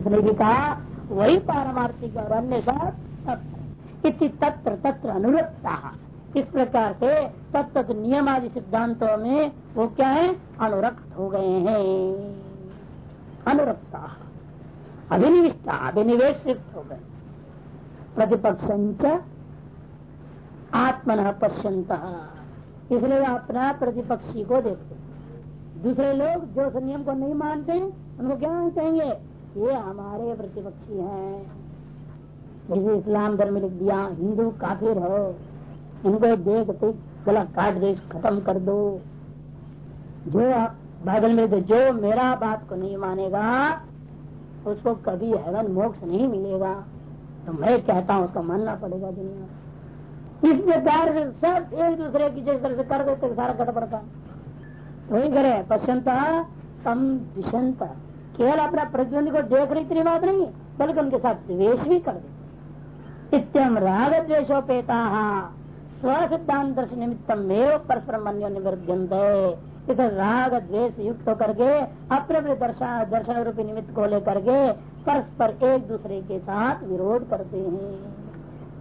इसने भी कहा वही पारमार्थिक और अन्य इति तत्र तत्र अनुरक्ता। इस प्रकार से तत्त नियम आदि सिद्धांतों में वो क्या है? अनुरक्त हो गए हैं। अनुरक्ता। अभिनिविष्टा, अभिनिवेश हो गए। प्रतिपक्ष आत्मन पश्यंत इसलिए अपना प्रतिपक्षी को देखते दूसरे लोग जो नियम को नहीं मानते उनको क्या कहेंगे? ये हमारे प्रतिपक्षी हैं। जैसे इस्लाम धर्म लिख दिया, हिंदू काफिर हो, इनको देख तो गला काट दे, खत्म कर दो। जो बाइबल में, जो मेरा बात को नहीं मानेगा, उसको कभी हेवन मोक्ष नहीं मिलेगा। तो मैं कहता हूँ, उसका मानना पड़ेगा दुनिया। इस प्रकार से सब एक दूसरे की जिस तरह से कर देते, सारा कट पड़ता वही करे पश्चंता तम विषंता केवल अपना प्रतिद्वंदी को देख रही इतनी बात नहीं बल्कि उनके साथ द्वेष भी कर देते इत्यम राग द्वेशोपेता स्व सिद्धांत दर्शन एवं परस्पर मन निवर्ध्यंत इसे राग द्वेष युक्त होकर अपने अपने दर्शन दर्शन रूपी निमित्त को लेकर के, परस्पर एक दूसरे के साथ विरोध करते हैं।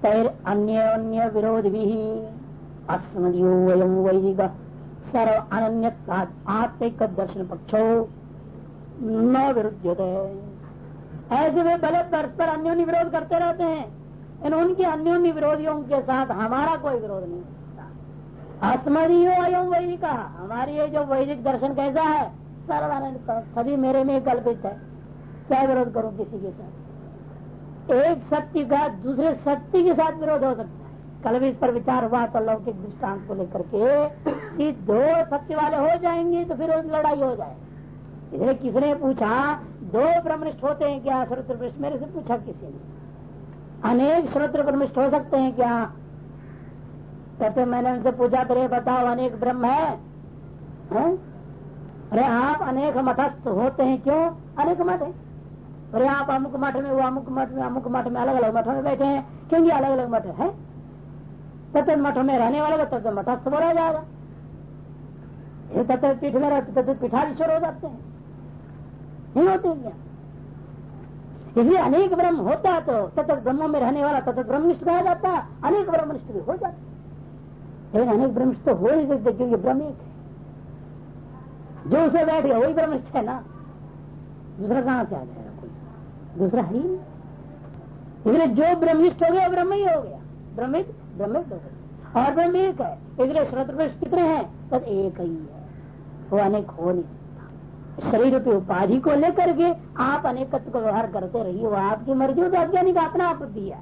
तैर अन्य अन्य विरोध भी अस्मदियो वयम वैदिक, सर्व अन्य आत्मिक दर्शन पक्षो न विरुद्ध ऐसे वे भले परस्पर अन्योन्य विरोध करते रहते हैं। इन उनके अन्योन्य विरोधियों के साथ हमारा कोई विरोध नहीं अस्मदीयो अयम वही वैदिक हमारी ये जो वैदिक दर्शन कैसा है सर्वानंद सभी मेरे में कल्पित है। क्या विरोध करूँ किसी के साथ? एक सत्य का दूसरे सत्य के साथ विरोध हो सकता है। कल भी इस पर विचार हुआ तो लौकिक दृष्टांत को लेकर के कि दो सत्य वाले हो जाएँगे तो फिर लड़ाई हो जाए इधर किसने पूछा? दो ब्रह्मनिष्ठ होते हैं क्या? श्रोत्र ब्रह्म मेरे से पूछा किसी ने? अनेक श्रोत्र ब्रह्मनिष्ठ हो सकते हैं क्या? कहते मैंने उनसे पूछा तो बताओ अनेक ब्रह्म है, है? अरे आप अनेक मठस्थ होते हैं क्यों? अनेक मठ है। अरे आप अमुक मठ में वो अमुक मठ में अमुक मठ में अलग अलग मठों में बैठे हैं। क्योंकि अलग अलग मठ है? तत्व मठों में रहने वाले तत्व मठस्थ बोला जाएगा। ये तत्व पीठ में रहते तत्व पीठाधीश्वर हो जाते हैं। नहीं होते क्या इसलिए अनेक ब्रह्म होता तो तत्व ब्रह्म में रहने वाला तत्व ब्रह्मनिष्ठ कहा जाता, अनेक ब्रह्मनिष्ठ भी हो जाते। लेकिन अनेक ब्रह्मनिष्ठ तो हो नहीं सकते, क्योंकि ब्रह्म एक है। जो उसे बैठ गया, वही ब्रह्मनिष्ठ है ना। दूसरा कहाँ से आ जाएगा कोई? दूसरा है ही। इसलिए जो ब्रह्मनिष्ठ हो गया ब्रह्म ही हो गया। ब्रह्मित ब्रह्मित हो गया। और ब्रह्म एक है। इसलिए श्रोत्र कितने हैं? तब एक ही है। वो अनेक हो नहीं शरीर की उपाधि को लेकर के आप अनेकत्व का व्यवहार करते रहिए। वो आपकी मर्ज़ी हो तो अज्ञानी का अपना आप है।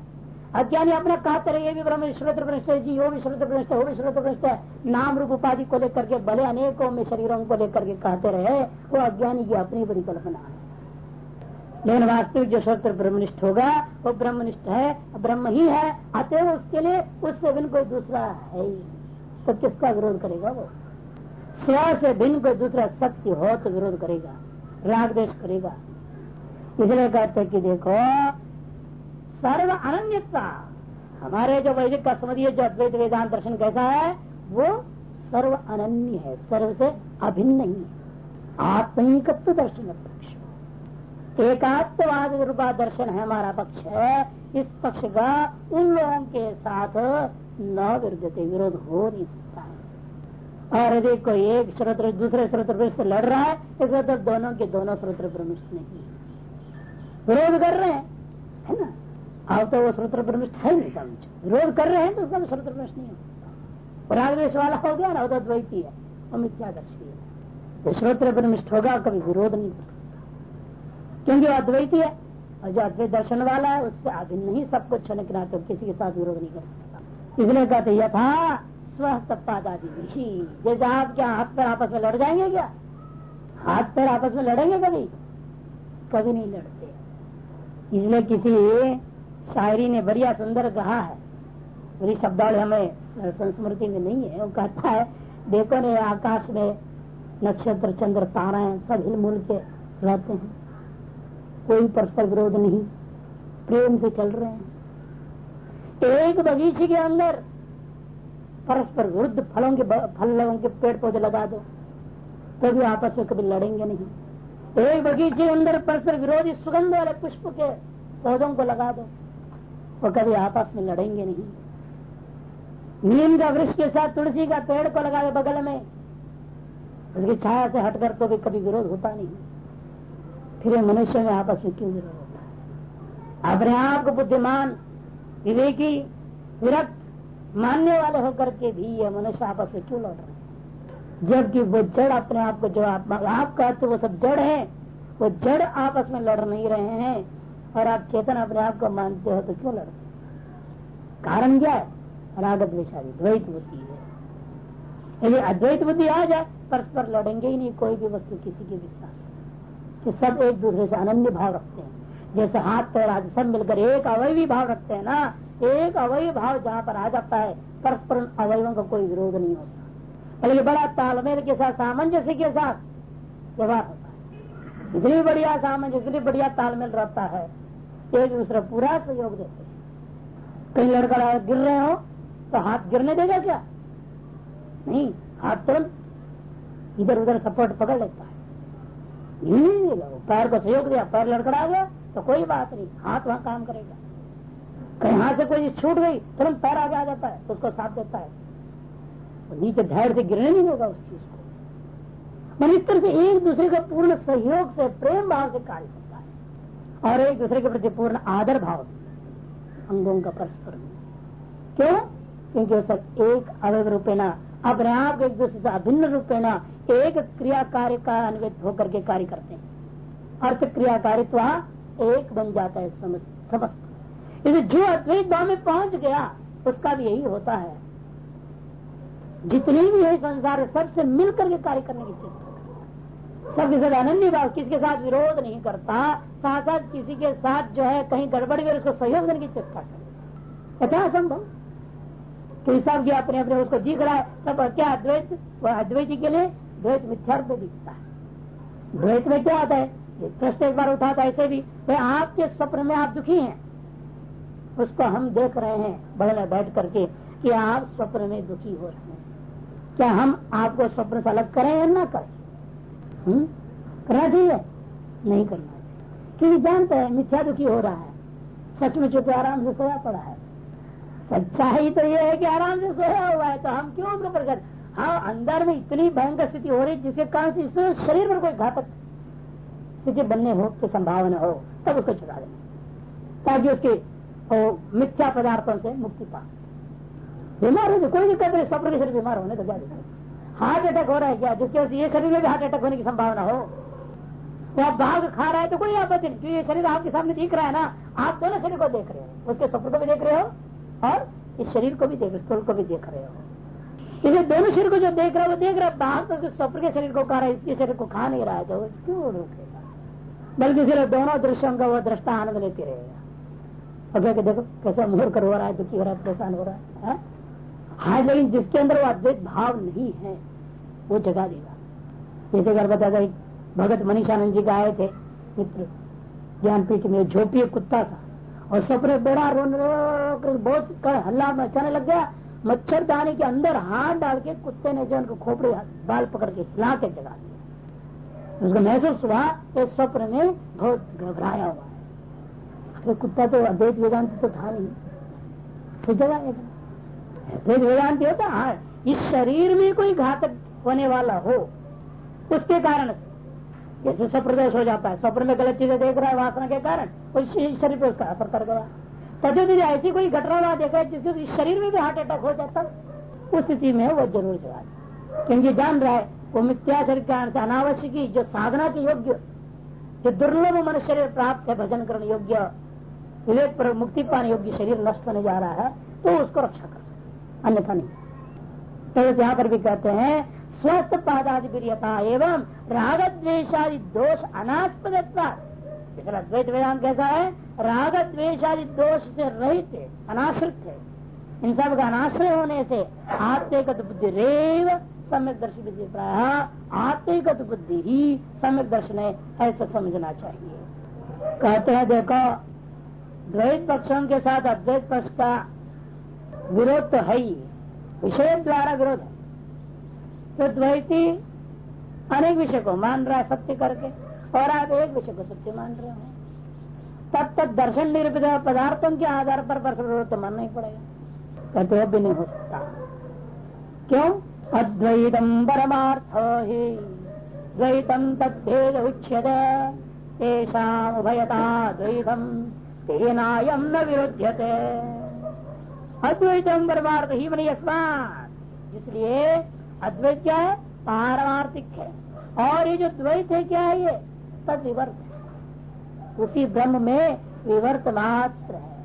अज्ञानी अपना कहते रहिए भी ब्रह्म श्रोत्र प्रनिष्ठ है जी वो भी श्रोत्र प्रनिष्ठ वो भी श्रोत्र प्रनिष्ठ है। नाम रूप उपाधि को लेकर के भले अनेकों में शरीरों को लेकर के कहते रहे, वो अज्ञानी की अपनी परिकल्पना है। लेकिन वास्तविक जो श्रोत्र ब्रह्मनिष्ठ होगा, वो ब्रह्मनिष्ठ है, ब्रह्म ही है अतः उसके लिए उससे बिन कोई दूसरा है ही तो किसका विरोध करेगा वो? स्व से भिन्न कोई दूसरा सत्य हो तो विरोध करेगा, राग देश करेगा। इसलिए कहते कि देखो, सर्व अनन्यता हमारे जो वैदिक का समझिए, जो अद्वैत वेदांत दर्शन कैसा है, वो सर्व अनन्य है, सर्व से अभिन्न ही आत्मिकत्व दर्शन पक्ष। एकात्मवाद रूपा दर्शन है हमारा पक्ष। है इस पक्ष का उन लोगों के साथ न विरोध हो नहीं सकता। है और यदि कोई एक श्रोत्र दूसरे श्रोत्र से लड़ रहा है इसका तो दोनों के दोनों श्रोत्र प्रमिष्ठ नहीं विरोध कर रहे हैं, है ना? अब तो वो श्रोत्र प्रमिष्ठ है नहीं समझ विरोध कर रहे हैं तो उसका श्रोत्र प्रमिष्ठ नहीं होता। रागवेश वाला हो गया ना तो द्वैती है। वो मिथ्यादर्शी है। तो श्रोत्र प्रमिष्ठ होगा, कभी विरोध नहीं कर क्योंकि वो अद्वैती है, और जो अद्वैत दर्शन वाला है, उससे अभिन्न ही सब कुछ होने के नाते किसी के साथ विरोध नहीं कर सकता। इसलिए कहते यथा स्व तपादादि जैसे आप क्या हाथ पैर आपस में लड़ जाएँगे क्या? हाथ पैर आपस में लड़ेंगे कभी? कभी नहीं लड़ते। इसलिए किसी शायरी ने बढ़िया सुंदर कहा है। बड़ी शब्दावली हमें संस्मृति में नहीं है। वो कहता है, देखो ने, आकाश में नक्षत्र, चंद्र, ताराएँ सब हिलमुल के रहते हैं। कोई परस्पर विरोध नहीं। प्रेम से चल रहे हैं। एक बगीचे के अंदर परस्पर विरुद्ध फलों के फल के पेड़ पौधे लगा दो। तो आपस में कभी लड़ेंगे नहीं। एक बगीचे अंदर परस्पर विरोधी सुगंध वाले पुष्प के पौधों को लगा दो वो कभी आपस में लड़ेंगे नहीं। नीम का वृक्ष के साथ तुलसी का पेड़ को लगा दे बगल में। उसकी छाया से हटकर तो भी कभी विरोध होता नहीं। फिर मनुष्य में आपस में क्यों विरोध होता है? अपने आप को बुद्धिमान, विवेकी, विरक्त मानने वाले होकर के भी ये मनुष्य आपस में क्यों लड़ रहे जबकि वो जड़ अपने आप को जो आप, कहते वो सब जड़ है वो जड़ आपस में लड़ नहीं रहे हैं और आप चेतन अपने आप को मानते हो तो क्यों लड़ते कारण क्या है? रागत विषादी द्वैत बुद्धि है। यदि अद्वैत बुद्धि आ जाए परस्पर लड़ेंगे ही नहीं कोई भी वस्तु किसी के साथ कि सब एक दूसरे से अनन्य भाव रखते हैं। जैसे हाथ पैर आदि सब मिलकर एक अवैवी भाव रखते हैं ना एक अवयवी भाव जहाँ पर आ जाता है, परस्पर अवयवों का कोई विरोध नहीं होता। बल्कि बड़ा तालमेल के साथ, सामंजस्य के साथ व्यवहार होता है। इतनी बढ़िया सामंजस्य, इतनी बढ़िया तालमेल रहता है, एक दूसरा पूरा सहयोग देते हैं। कहीं लड़का गिर रहे हो तो हाथ गिरने देगा क्या? नहीं, हाथ तुरंत इधर उधर सपोर्ट पकड़ लेता है। पैर को सहयोग दिया, पैर लड़खड़ा गया तो कोई बात नहीं, हाथ वहाँ काम करेगा। कहीं से कोई छूट गई, तुरंत पैर आगे आ जाता है तो उसको साथ देता है। नीचे धैर्य से गिरने नहीं देगा उस चीज़ को। मैंने इस तरह से एक दूसरे का पूर्ण सहयोग से, प्रेम भाव से कार्य करता है। और एक दूसरे के प्रति पूर्ण आदर भाव अंगों का परस्पर क्यों? क्योंकि सब एक अवय रूपेणा, अपने आप एक दूसरे से अभिन्न रूपेणा, एक क्रिया कार्य का अन्वित होकर के कार्य करते हैं। अर्थ क्रियाकारित्व एक बन जाता है समस्त। इसे जो अद्वैत भाव में पहुँच गया, उसका भी यही होता है। जितने भी है संसार सबसे मिलकर के कार्य करने की चेष्टा सबके साथ अनन्य भाव किसके साथ विरोध नहीं करता साथ साथ किसी के साथ जो है कहीं गड़बड़ भी उसको सहयोग देने की चेष्टा करे क्या संभव। तो सब जो अपने अपने उसको दिख रहा है सब क्या अद्वैत? वह अद्वैत के लिए द्वैत मिथ्यार्थ दिखता है। द्वैत में क्या आता है? प्रश्न एक बार उठा था ऐसे भी, भाई आपके स्वप्न में आप दुखी हैं। उसको हम देख रहे हैं, बगल बैठ करके, कि आप स्वप्न में दुखी हो रहे हैं। क्या हम आपको स्वप्न से अलग करें या ना करें? हम्म? करना चाहिए? नहीं करना चाहिए। क्योंकि जानते हैं, मिथ्या दुखी हो रहा है। सच में चुके आराम से सोया पड़ा है। सच्चाई तो ये है कि आराम से सोया हुआ है तो हम क्यों उसको प्रकट हाँ अंदर में इतनी भयंकर स्थिति हो रही जिसके कारण से इसमें शरीर पर कोई घातक स्थिति बनने हो, की संभावना हो, तब उसको चला देना ताकि उसके मिथ्या पदार्थों से मुक्ति पा। बीमार हो कोई दिक्कत नहीं स्वप्न के शरीर बीमार होने तो क्या दिक्कत? हार्ट अटैक हो रहा है क्या? जिसके वजह ये शरीर में भी हार्ट अटैक होने की संभावना हो? तो आप भाग खा रहा है तो कोई आपत्ति नहीं। ये शरीर आपके सामने दिख रहा है ना, आप दोनों शरीर को देख रहे हो। उसके स्वप्न को भी देख रहे हो और इस शरीर को भी देख स्थूल को भी देख रहे हो। इसे दोनों शरीर को जो देख रहा है, वो देख रहा है, बाहर तो स्वप्न के शरीर को खा रहा है, इसके शरीर को खा नहीं रहा है तो क्यों रोकेगा? बल्कि सिर्फ़ दोनों दृश्यों का वो दृष्टा आनंद लेते रहेगा और देखो कैसा मुहर कर हो रहा है, दुखी हो रहा है, परेशान हो रहा है हाँ? हाँ लेकिन जिसके अंदर वो अद्वैत भाव नहीं है, वो जगा देगा। जैसे अगर बता एक भगत मनीषानंद जी का आए थे, मित्र, ज्ञानपीठ में, झोपी कुत्ता था, और सपने बड़ा रोन रो बहुत हल्ला मचाने लग गया मच्छरदानी के अंदर हाथ डाल के कुत्ते ने जो उनको खोपड़े बाल पकड़ के हिला के जगा दिया। उसको महसूस हुआ कि स्वप्न में बहुत घबराया हुआ। है कुत्ता तो अद्वैत वेदांत तो था नहीं। तो जगा फिर वेदांति होता हाँ इस शरीर में कोई घातक होने वाला हो, उसके कारण जैसे स्वप्रदेश हो जाता है स्वप्न में गलत चीज़ें देख रहा है, वासना के कारण शरीर पे उसका असर कर गया। तभी भी ऐसी कोई घटना देखा है जिससे इस शरीर में भी हार्ट अटैक हो जाता उस स्थिति में वो ज़रूर जगा क्योंकि जान रहा है, वो मिथ्या शरीर कारण से अनावश्यक जो साधना के योग्य, जो दुर्लभ मनुष्य शरीर प्राप्त है, भजन करने योग्य विवेक पर मुक्ति पाने योग्य शरीर नष्ट होने जा रहा है तो उसको रक्षा कर अन्यथा नहीं। तो यहाँ पर भी कहते हैं, स्वस्थ पादादि प्रियता एवं राग द्वेशादि दोष अनास्पद अद्वैत वेदांत कैसा है राग द्वेशादि दोष से रहित अनाश्रित है। इन सब का अनाश्रय होने से आत्मगत बुद्धि रेव सम्यक दर्शन प्राय आत्मिकत बुद्धि ही सम्यक दर्शन है, ऐसा समझना चाहिए। कहते हैं, देखो द्वैत पक्षों के साथ अद्वैत पक्ष का विरोध तो है ही। विषय द्वारा विरोध है। तो द्वैती अनेक विषय को मान रहा है सत्य करके, और आप एक विषय को सत्य मान रहे हो। तब तक दर्शन निरूपित पदार्थों के आधार पर परस्पर तो मानना ही पड़ेगा। कहते भी नहीं हो सकता। क्यों? अद्वैतम परमार्थ ही। द्वैतम तद्भेद उच्यते। तेषाम उभयता द्वैतम। तेनायम न विरुद्धते अद्वैतम परमार्थ ही बनी इसलिए अद्वैत क्या है? पारमार्थिक है। और ये जो द्वैत है, क्या है ये? तद विवर्त उसी ब्रह्म में विवर्त मात्र है।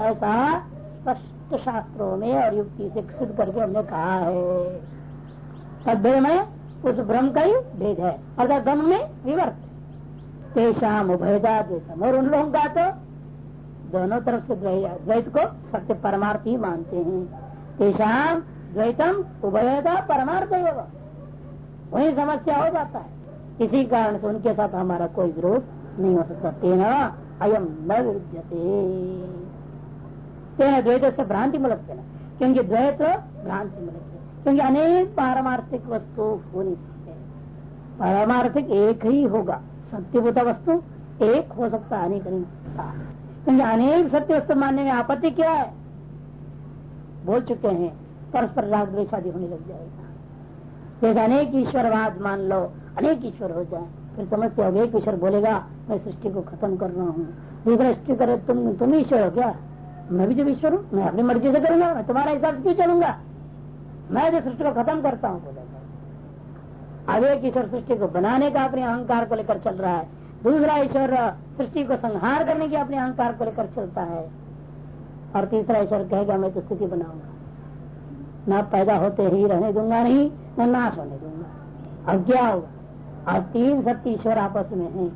ऐसा स्पष्ट शास्त्रों में और युक्ति से सिद्ध करके हमने कहा है। तद्भेद में उस ब्रह्म का ही भेद है। अर्थात ब्रह्म में विवर्त। तेषाम उभयदा द्वैतम। और उन लोगों का तो दोनों तरफ़ से द्वैत को सत्य परमार्थ ही मानते हैं। तेषाम द्वैतम उभयता परमार्थ वही समस्या हो जाता है। इसी कारण से उनके साथ हमारा कोई विरोध नहीं हो सकता। तेना अयम न विरुद्धते तेना द्वैत से भ्रांति मूलक तेना। क्योंकि द्वैत भ्रांति मूलक है क्योंकि अनेक पारमार्थिक वस्तु हो नहीं सकते। पारमार्थिक एक ही होगा। सत्यभूत वस्तु एक हो सकता अनेक नहीं हो सकता। क्योंकि अनेक सत्य वस्तु मानने में आपत्ति क्या है? बोल चुके हैं, परस्पर राग द्वेषादि होने लग जाएगा। जैसे अनेक ईश्वरवाद मान लो, अनेक ईश्वर हो जाए, फिर समस्या होगी, एक ईश्वर बोलेगा, मैं सृष्टि को खत्म कर रहा हूँ। दूसरा, सृष्टि करे, तुम तुम ईश्वर हो क्या? मैं भी जब ईश्वर हूँ, मैं अपनी मर्ज़ी से करूँगा, मैं तुम्हारा हिसाब से क्यों चलूँगा? मैं जो सृष्टि को खत्म करता हूँ, बोलेगा। अब एक ईश्वर सृष्टि को बनाने का अपने अहंकार को लेकर चल रहा है। दूसरा ईश्वर सृष्टि को संहार करने की अपने अहंकार को लेकर चलता है। और तीसरा ईश्वर कहेगा, मैं तो स्थिति बनाऊँगा। न पैदा होते ही रहने दूँगा नहीं, न नाश होने दूँगा। अब क्या होगा? अब तीन सत्य ईश्वर आपस में है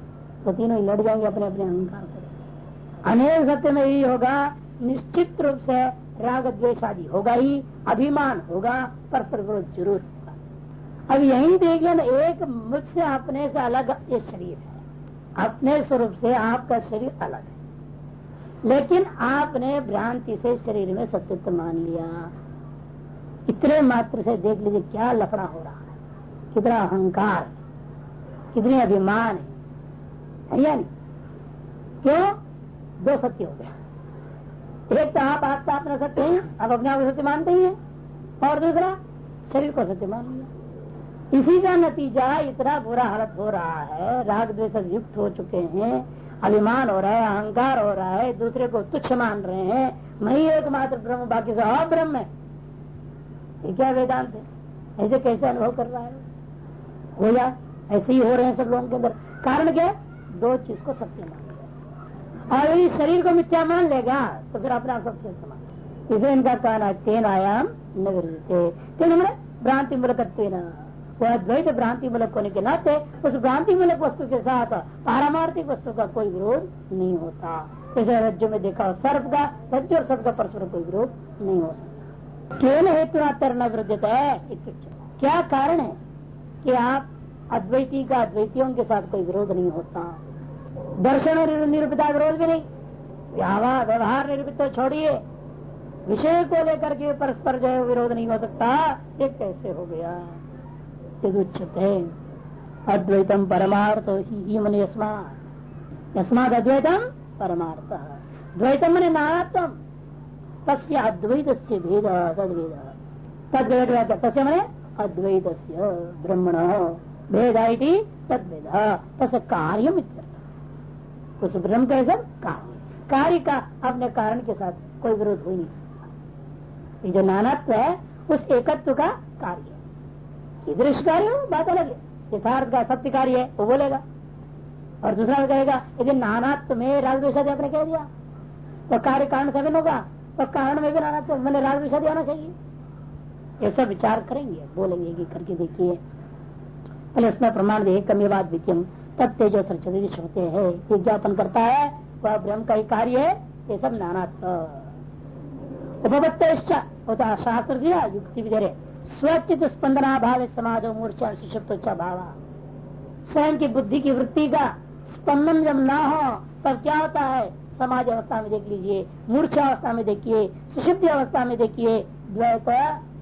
तो तीनों ही लड़ जाएँगे अपने अपने अहंकार पर अनेक सत्य में यही होगा, निश्चित रूप से राग आदि होगा ही, अभिमान होगा, परस्पर विरोध ज़रूर होगा। अब यही देख लेना एक मुझसे अपने से अलग ये शरीर है। अपने स्वरूप से आपका शरीर अलग है। लेकिन आपने भ्रांति से शरीर में सत्यत्व मान लिया। इतने मात्र से देख लीजिए क्या लफड़ा हो रहा है। कितना अहंकार, कितने अभिमान है। या नहीं? क्यों? दो सत्य हो गया। एक तो आप आपका अपना सत्य है, आप अपने आप को सत्य मानते ही हैं, और दूसरा शरीर को सत्य मान लिया। इसी का नतीजा इतना बुरा हालत हो रहा है, राग द्वेष युक्त हो चुके हैं, अभिमान हो रहा है, अहंकार हो रहा है, दूसरे को तुच्छ मान रहे हैं, मैं एकमात्र ब्रह्म, बाकी से अब्रह्म है। ये क्या वेदांत है? ऐसे कैसे अनुभव कर रहा है? हो या ऐसे ही हो रहे हैं सब लोगों के अंदर? कारण क्या दो चीज़ को सत्य मान और यदि शरीर को मिथ्या मान लेगा तो फिर अपना सत्य समान इसे इनका कहना तेन आयाम नगरते तेन मैंने भ्रांति मूलक वह द्वैत भ्रांति मूलक होने के नाते उस भ्रांति मूलक वस्तु के साथ पारमार्थिक वस्तु का कोई विरोध नहीं होता। जैसे रज्जु में देखा सर्प का, रज्जु और सर्प का परस्पर कोई विरोध नहीं हो सकता। केन हेतु है? क्या कारण है कि आप अद्वैती का अद्वैतियों के साथ कोई विरोध नहीं होता? दर्शन और निरूपिता विरोध भी नहीं। व्यवहार व्यवहार निरूपित छोड़िए। विषय को लेकर के परस्पर जो विरोध नहीं हो सकता। ये कैसे हो गया? है अद्वैतम परमार्थ ही मन यस्मात। अद्वैतम परमार्थ। द्वैतम मन नानात्म तस्य अद्वैत से भेद तदवेद तद्वेद तस्य मैंने अद्वैत ब्रह्मण। भेद तद्वेद तस् कार्य उस ब्रह्म का सब कार्य। कार्य का अपने कारण के साथ कोई विरोध हो नहीं सकता। जो नानात्व है, उस एकत्व का कार्य दृश्य कार्य हो, बात अलग है। यथार्थ का सत्य कार्य है, वो बोलेगा। और दूसरा कहेगा यदि नानात्व में राग आपने कह दिया तो कार्य कारण सभी होगा? तो कारण में भी चाहिए मैंने राग विषय आना चाहिए। ऐसा विचार करेंगे, बोलेंगे कि करके देखिए। पहले उसमें प्रमाण दे कमी बात द्वितीय तत्व जो सचदिश होते हैं विज्ञापन करता है, वह ब्रह्म का ही कार्य है, ये सब नाना उपपत्त शास्त्र दिया, युक्ति भी दे स्वचित स्पंदना भाव समाज मूर्चा शिशुप्तोच्चा भाव। स्वयं की बुद्धि की वृत्ति का स्पंदन जब ना हो, तब क्या होता है? समाज अवस्था में देख लीजिए, मूर्छा अवस्था में देखिए सुशुद्धि अवस्था में देखिए, द्वैत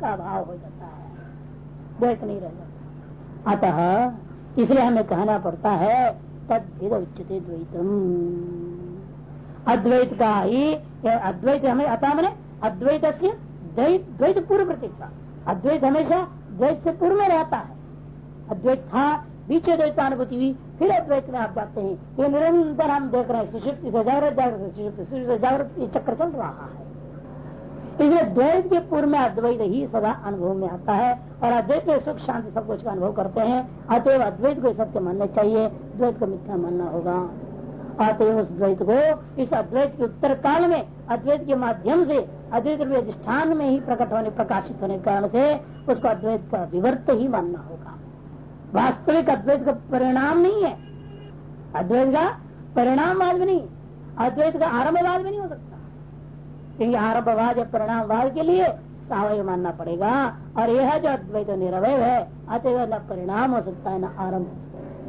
का भाव हो जाता है। द्वैत नहीं रह जाता। अतः इसलिए हमें कहना पड़ता है तद उच्चते द्वैतम। अद्वैत का ही, अद्वैत हमें अतः मैंने अद्वैत से द्वैत पूर्व प्रतीक्षा अद्वैत हमेशा द्वैत से पूर्व में रहता है। अद्वैत था, बीच द्वैतानुभूति हुई, फिर अद्वैत में आप जाते हैं। ये निरंतर हम देख रहे हैं सुषुप्ति से जागृत जागृत सुषुप्ति से जागृत, ये चक्र चल रहा है। इसलिए द्वैत के पूर्व में अद्वैत ही सदा अनुभव में आता है, और अद्वैत में सुख, शांति, सब कुछ का अनुभव करते हैं। अतएव अद्वैत को सत्य मानना चाहिए, द्वैत को मिथ्या मानना होगा। अतएव उस द्वैत को, इस अद्वैत के उत्तर काल में, अद्वैत के माध्यम से अद्वैत रूप अधिष्ठान में ही प्रकट होने, प्रकाशित होने के कारण से उसको अद्वैत का विवर्त ही मानना होगा। वास्तविक अद्वैत का परिणाम नहीं है। अद्वैत का परिणामवाद भी नहीं। अद्वैत का आरंभवाद भी नहीं हो सकता। क्योंकि आरंभवाद या परिणामवाद के लिए सावय मानना पड़ेगा। और यह जो अद्वैत निरवय है अतः न परिणाम हो सकता है, न आरंभ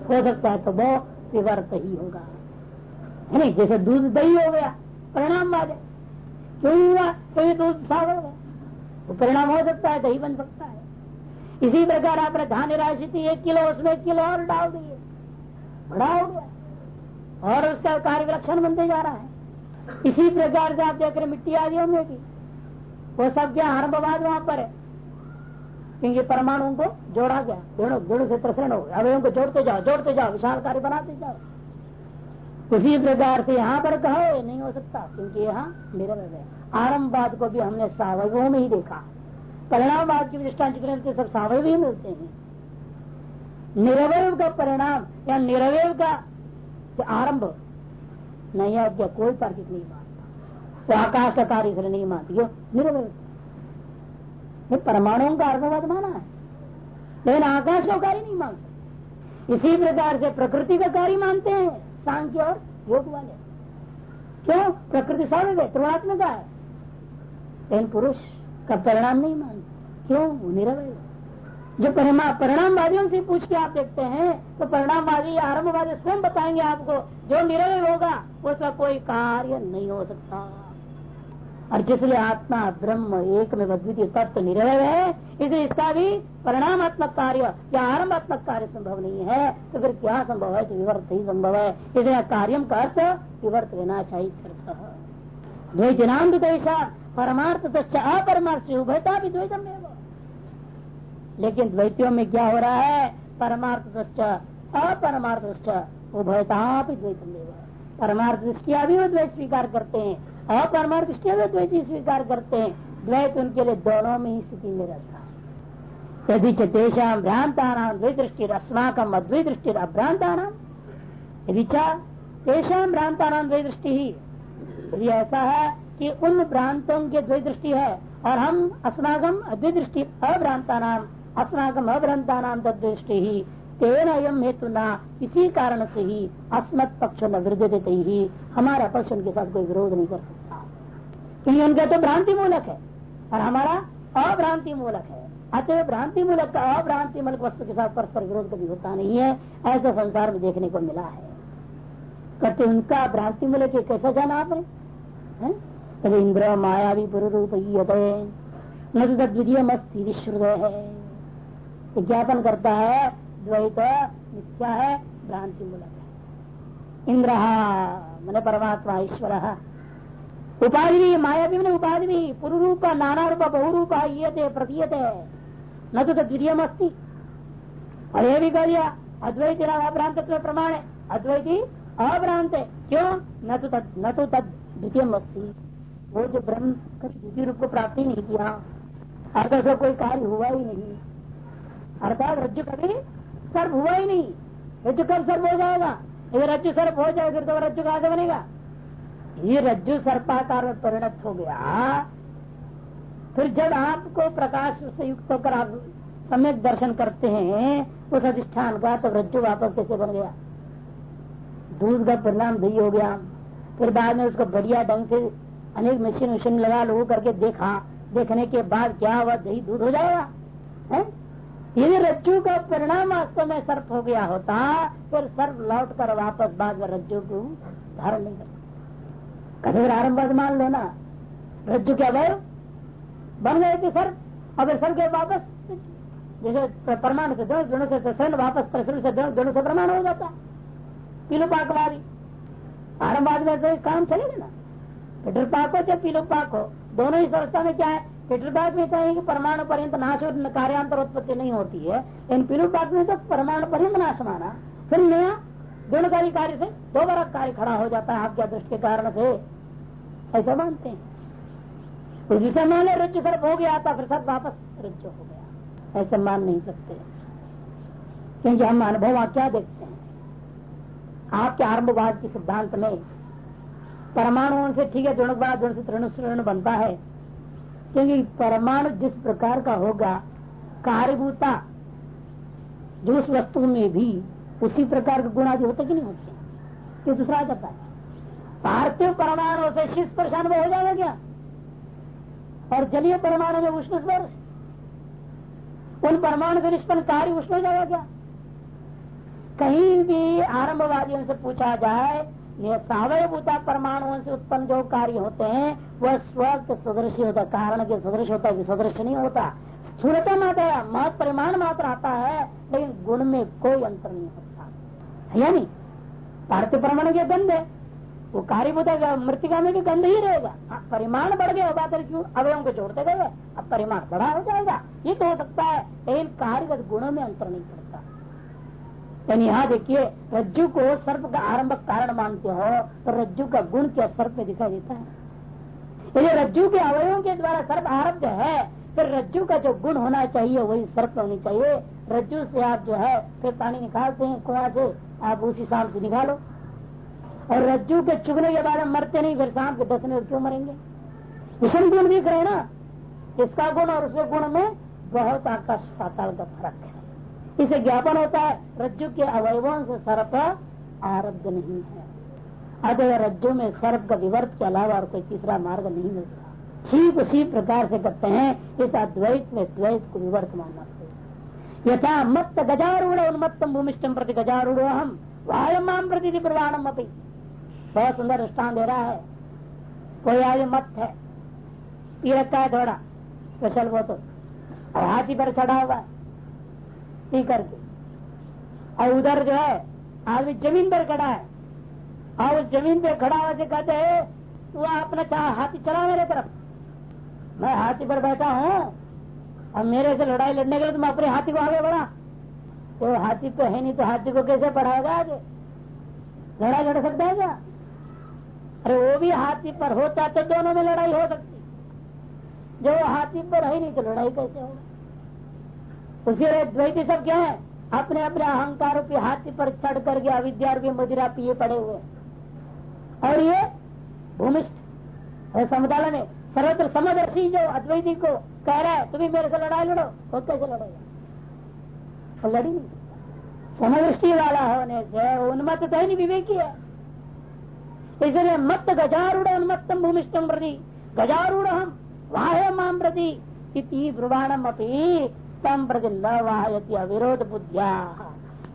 हो सकता है। तो वो विवर्त ही होगा। नहीं जैसे दूध दही हो गया परिणामवाद है। क्यों हुआ तो दूध सावर हो। तो परिणाम हो सकता है, दही बन सकता है। इसी प्रकार आपने धान राशि थी एक किलो, उसमें एक किलो और डाल दिए। बड़ा हो। गया और उसका कार्य विलक्षण बनते जा रहा है। इसी प्रकार से आप देख रहे मिट्टी आदि में भी वो सब क्या हरबवाद वहाँ पर है? क्योंकि परमाणुओं को जोड़ा गया। दोनों गुण से प्रसन्न हो गया। अवयों को जोड़ते जाओ जोड़ते जाओ, विशाल कार्य बनाते जाओ। उसी प्रकार से यहाँ पर कहो, ये नहीं हो सकता, क्योंकि यहाँ निरवय है। आरंभवाद को भी हमने सावयों में ही देखा। परिणामवाद की दृष्टांत ग्रंथ सब सावय ही मिलते हैं। निरवय का परिणाम, या निरवय का आरंभ, नहीं क्या कोई तार्किक नहीं मानता। तो आकाश का कार्य इसलिए नहीं मानती क्यों निरवय परमाणुओं का आरंभवाद माना है। लेकिन आकाश का कार्य नहीं मानते। इसी प्रकार से प्रकृति का कार्य मानते हैं। सांख्य और योग वाले। क्यों? प्रकृति स्वाभाविक है त्रिवात्मक है। लेकिन पुरुष का परिणाम नहीं मानते क्यों? निरवय जो परिणाम परिणामवादियों से पूछ के आप देखते हैं तो परिणामवादी, आरंभवादी स्वयं बताएँगे आपको, जो निरवय होगा, उसका कोई कार्य नहीं हो सकता। और जिसलिए आत्मा ब्रह्म एक में अद्वितीय तत्व निरवय है, इसलिए इसका भी परिणामात्मक कार्य या आरंभात्मक कार्य संभव नहीं है। तो फिर क्या संभव है तो विवर्त ही संभव है? इसलिए कार्य का अर्थ विवर्त लेना चाहिए द्वैतनाम विदेशा परमार्थ अपरमार्थ उभयता भी द्वैतम लेकिन द्वैतियों में क्या हो रहा है? परमार्थ अपरमार्थ उभयता भी द्वैतम परमार्थ दृष्टिया भी वो द्वैत स्वीकार करते हैं। अपरमार्थ दृष्टिया भी द्वैत स्वीकार करते हैं। द्वैत उनके लिए दोनों में ही स्थिति में रहता है। यदि चेषा भ्रांता नाम द्वैत दृष्टि अस्माकम अद्वैत दृष्टि अभ्रांता नाम यदि तेषा भ्रांता नाम द्वैत दृष्टि ही यदि ऐसा है कि उन भ्रांतों के द्वै दृष्टि है और हम अस्नागम अद्विदृष्टि अभ्रांता नाम अस्नागम अभ्रांता नाम तदृष्टि ही तेन अयम हेतु न इसी कारण से ही अस्मत् पक्ष न वृद्ध ही हमारा पक्ष उनके साथ कोई विरोध नहीं कर सकता। क्योंकि उनका तो भ्रांति मूलक है और हमारा अभ्रांति मूलक है। अतः भ्रांति मूलक का अभ्रांति मूलक वस्तु के साथ परस्पर विरोध कभी होता नहीं है, ऐसा संसार में देखने को मिला है। कहते उनका भ्रांति मूलक कैसा जाना आपने तब इंद्र माया भी पुर रूप न तो मस्ती विश्रुद है। विज्ञापन करता है द्वैत, मिथ्या है भ्रांति मूलक है इंद्र मन परमात्मा, ईश्वर। उपाधि भी माया भी मैंने उपाधि भी पुरु रूप नाना रूप बहुरूप ये प्रतीयत। है न तो द्वितीय मस्ती और ये भी कह दिया अद्वैत अभ्रांत प्रमाण है अद्वैती अभ्रांत है क्यों? न तो तद न तो तद द्वितीय मस्ती वो जो ब्रह्म द्वितीय रूप को प्राप्ति नहीं किया, अर्थात कोई कार्य हुआ ही नहीं। अर्थात रज्जु कभी सर्प हुआ ही नहीं। रज्जु कब सर्प हो जाएगा? अगर रज्जु सर्प हो जाए फिर तो रज्जु कहा से बनेगा? ये रज्जु सर्पाकार में परिणत हो गया। फिर जब आपको प्रकाश से युक्त होकर आप सम्यक दर्शन करते हैं, उस अधिष्ठान का तो रज्जु वापस कैसे बन गया? दूध का परिणाम दही हो गया। फिर बाद में उसको बढ़िया ढंग से अनेक मशीन मशीन लगा लो करके देखा। देखने के बाद क्या हुआ? दही दूध हो जाएगा। है? यदि रज्जु का परिणाम वास्तव में सर्प हो गया होता, फिर सर्प लौट कर वापस बाद में रज्जु को धारण नहीं करता। कभी आरंभ मान लो ना। रज्जु के अवय बन गए थे सर्प? और सर्प के वापस जैसे परमाणु से दोनों दोनों से स्वर्ण वापस से दोनों से प्रमाण हो जाता। पीलू पाकवादी आरम्भवाद में तो काम चलेगा ना? पिटर पाक हो चाहे पीलू पाक हो, दोनों ही संस्था में क्या है? पिटर पाक में कहें कि परमाणु पर्यंत नाश कार्यांतर उत्पत्ति नहीं होती है। इन पीलू पाक में तो परमाणु पर्यंत नाश माना फिर नया गुणकारी कार्य से दोबारा कार्य खड़ा हो जाता है आपके दृष्टि के कारण से। ऐसा मानते हैं। तो जिसे मान रज्जु सर्प हो गया था, फिर सब वापस रज्जु हो गया। ऐसे मान नहीं सकते। क्योंकि हम अनुभव क्या देखते हैं? आपके आरंभवाद के सिद्धांत में परमाणुओं से ठीक है जुणकवाद जुण से तृण बनता है। क्योंकि परमाणु जिस प्रकार का होगा, कार्यभूता जो उस वस्तु में भी उसी प्रकार के गुण आदि होते कि नहीं होते? ये दूसरा जाता है। पार्थिव परमाणु से शीत परेशान हो जाएगा क्या? और जलीय परमाणु में उष्ण स्पर्श? उन परमाणु से निष्पन्न कार्य उष्ण हो जाएगा क्या? कहीं भी आरंभवादियों से पूछा जाए, ये सावय सावयभूता परमाणुओं से उत्पन्न जो कार्य होते हैं वह स्वर्ग सदृश होता कारण के सदृश होता है सदृश नहीं होता। स्थूलता मात्र महत परिमाण मात्र आता है लेकिन गुण में कोई अंतर नहीं होता। यानी या नहीं? पार्थिव परमाणु के गंध है। वो कार्यभूत मृतिका में भी गंध ही रहेगा। हाँ, परिमाण बढ़ गया बात क्यों? अवयों को जोड़ते गए अब परिमाण बड़ा हो जाएगा। ये तो हो सकता है लेकिन कार्यगत गुणों में अंतर नहीं पड़ता। यानी यहाँ देखिए रज्जु को सर्प का आरंभ कारण मानते हो तो रज्जु का गुण क्या सर्प में दिखाई देता है? यदि रज्जु के अवयों के द्वारा सर्प आरब्ध है, फिर रज्जु का जो गुण होना चाहिए, वही सर्प होनी चाहिए। रज्जु से आप जो है, फिर पानी निकालते हैं, कुआ से, आप उसी शाम से निकालो। और रज्जु के चुगने के बाद हम मरते नहीं, फिर सांप के डसने क्यों मरेंगे? विषम गुण दिख रहे ना? इसका गुण और उसके गुण में बहुत आकाश पाताल का फ़र्क है। इसे ज्ञापन होता है, रज्जु के अवयवों से सर्प आरब्ध नहीं है। अतः रज्जु में सर्प का विवर्त के अलावा और कोई तीसरा मार्ग नहीं मिलता ठीक उसी प्रकार से करते हैं, इस अद्वैत में द्वैत को विवर्त मानना यथा मत गजारूढ़ उन्मत्तम भूमिष्टम प्रति गजारूढ़ हम वायमाम प्रति प्रवाणम अपनी बहुत सुंदर स्थान दे रहा है। कोई आगे मत है पी रखा है थोड़ा स्पेशल वो तो। और हाथी पर चढ़ा हुआ पी करके। और उधर जो है, आदमी ज़मीन पर खड़ा है। और उस ज़मीन पे खड़ा से कहते है, तू अपना चाह हाथी चला मेरे तरफ़। मैं हाथी पर बैठा हूँ, और मेरे से लड़ाई लड़ने के लिए तुम अपने हाथी को आगे बढ़ा। तो हाथी तो है नहीं तो हाथी को कैसे बढ़ाएगा आगे? लड़ाई लड़ सकता है क्या? अरे, वो भी हाथी पर होता तो दोनों में लड़ाई हो सकती। जो हाथी पर है नहीं तो लड़ाई कैसे होगा? उसी द्वैती सब क्या है? अपने अपने अहंकार रूपी हाथी पर चढ़ करके अविद्या रूपी मदिरा पिए पड़े हुए और ये भूमिष्ठ समुदाय में सर्वत्र समदर्शी जो अद्वैती को कह रहा है तुम्हें मेरे से लड़ाई लड़ो वो कैसे लड़ेगा? लड़ी नहीं। समदृष्टि वाला होने से उन्मत्त तो नहीं विवेकी है। इसलिए मत गजारूढ़ उन्मत्तम भूमिष्ठम प्रति गजारूढ़ हम, वाह माम प्रति ब्रुवाणम अपनी तम प्रति न वाहयती अविरोध बुद्धिया।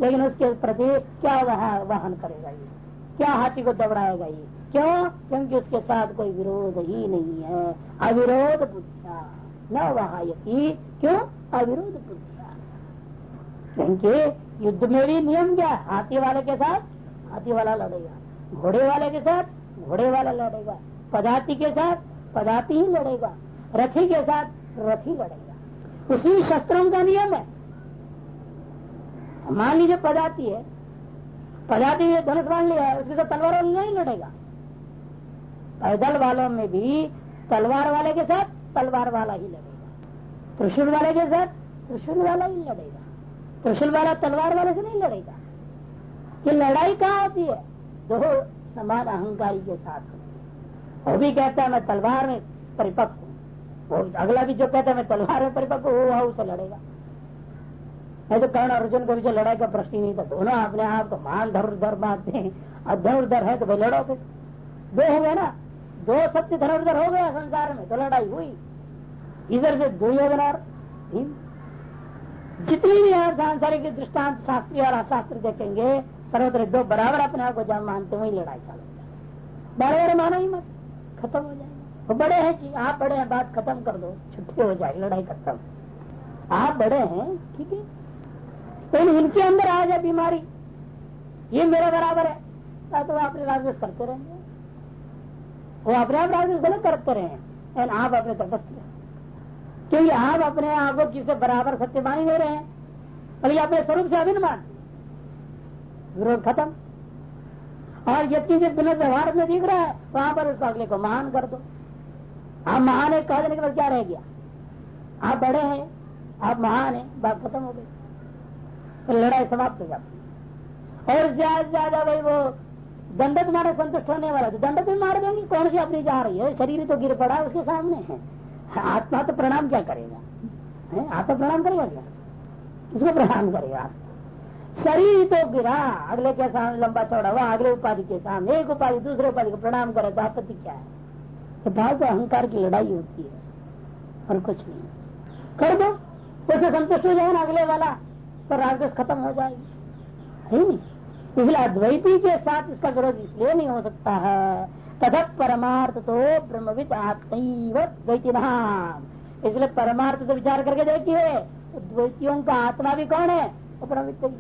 लेकिन उसके प्रति क्या वह वाहन करेगा ये? क्या हाथी को दबड़ाएगा ये? क्यों? क्योंकि उसके साथ कोई विरोध ही नहीं है। अविरोध बुद्धिया। न वहायती। क्यों? अविरोध बुद्धिया। क्योंकि युद्ध में भी नियम क्या हाथी वाले के साथ हाथी वाला लड़ेगा। घोड़े वाले के साथ घोड़े वाला लड़ेगा। पदाती के साथ पदाती ही लड़ेगा। रथी के साथ रथी लड़ेगा। उसी शस्त्रों का नियम है। मान लीजिए पदाती है। पदाती ने धनुष बाँध लिया है उसके साथ तलवार नहीं लड़ेगा। पैदल वालों में भी तलवार वाले के साथ तलवार वाला ही लड़ेगा। त्रिशूल वाले के साथ त्रिशूल वाला ही लड़ेगा। त्रिशूल वाला तलवार वाले से नहीं लड़ेगा। ये लड़ाई कहाँ होती है? दो समान अहंकारी के साथ वो भी कहता है, मैं तलवार में परिपक्व हूँ। अगला भी जो कहता है, मैं तलवार में परिपक्व वह उसे लड़ेगा। नहीं तो कर्ण अर्जुन को भी लड़ाई का प्रश्न ही नहीं था दोनों अपने आप को मान, धर धर मारते हैं और धनुर्धर है तो भाई लड़ो फिर। दो हो गए ना दो सत्य धनुर्धर हो गया संसार में तो लड़ाई हुई। इधर से दुर्योधन और जितनी भी यहाँ सांसारिक दृष्टांत शास्त्री और अशास्त्र देखेंगे, सर्वत्र दो बराबर अपने आप को जब मानते वही लड़ाई चालू बड़े मानो ही मत, खत्म हो जाएगा। वो बड़े हैं जी आप बड़े हैं, बात खत्म कर दो, छुट्टी हो जाएगी, लड़ाई खत्म। आप बड़े हैं, ठीक है? तो इनके अंदर आ जाए बीमारी? ये मेरे बराबर है। तो वो अपने राजवेश करते रहेंगे वो अपने आप राजवेश गलत करते रहे हैं। आप अपने तटस्थ क्योंकि आप अपने आप को किसी बराबर सत्य मान ही रहे हैं। बल्कि अपने स्वरूप से अभिन्न मान विरोध खत्म। और यदि जो बिना व्यवहार में दिख रहा है, वहाँ पर उस अगले को महान कर दो। आप महान है, कह देने के बाद क्या रह गया? आप बड़े हैं, आप महान है, बात खत्म हो गई। तो लड़ाई समाप्त हो जाती और ज़्यादा ज़्यादा भाई वो दंडक मारे संतुष्ट होने वाला तो दंडक भी मार देंगे, कौन सी अपनी जा रही है? शरीर तो गिर पड़ा है उसके सामने। है, आत्मा तो प्रणाम क्या करेगा? आत्मा प्रणाम करेगा क्या? किसको प्रणाम करेगा शरीर तो गिरा, अगले के सामने लंबा चौड़ा हुआ, अगले उपाधि के सामने, एक उपाधि, दूसरे उपाधि को प्रणाम करे तो आपत्ति क्या है? तो भाव तो अहंकार की लड़ाई होती है, और कुछ नहीं। कर दो संतुष्ट हो जाए ना अगले वाला। तो राजस खत्म हो जाएगी। है इसलिए अद्वैती के साथ इसका विरोध इसलिए नहीं हो सकता है। तथा परमार्थ तो ब्रह्मविद आत्मैव नाम इसलिए परमार्थ तो विचार करके देखिए द्वैतियों का आत्मा भी कौन है? वो ब्रह्मविद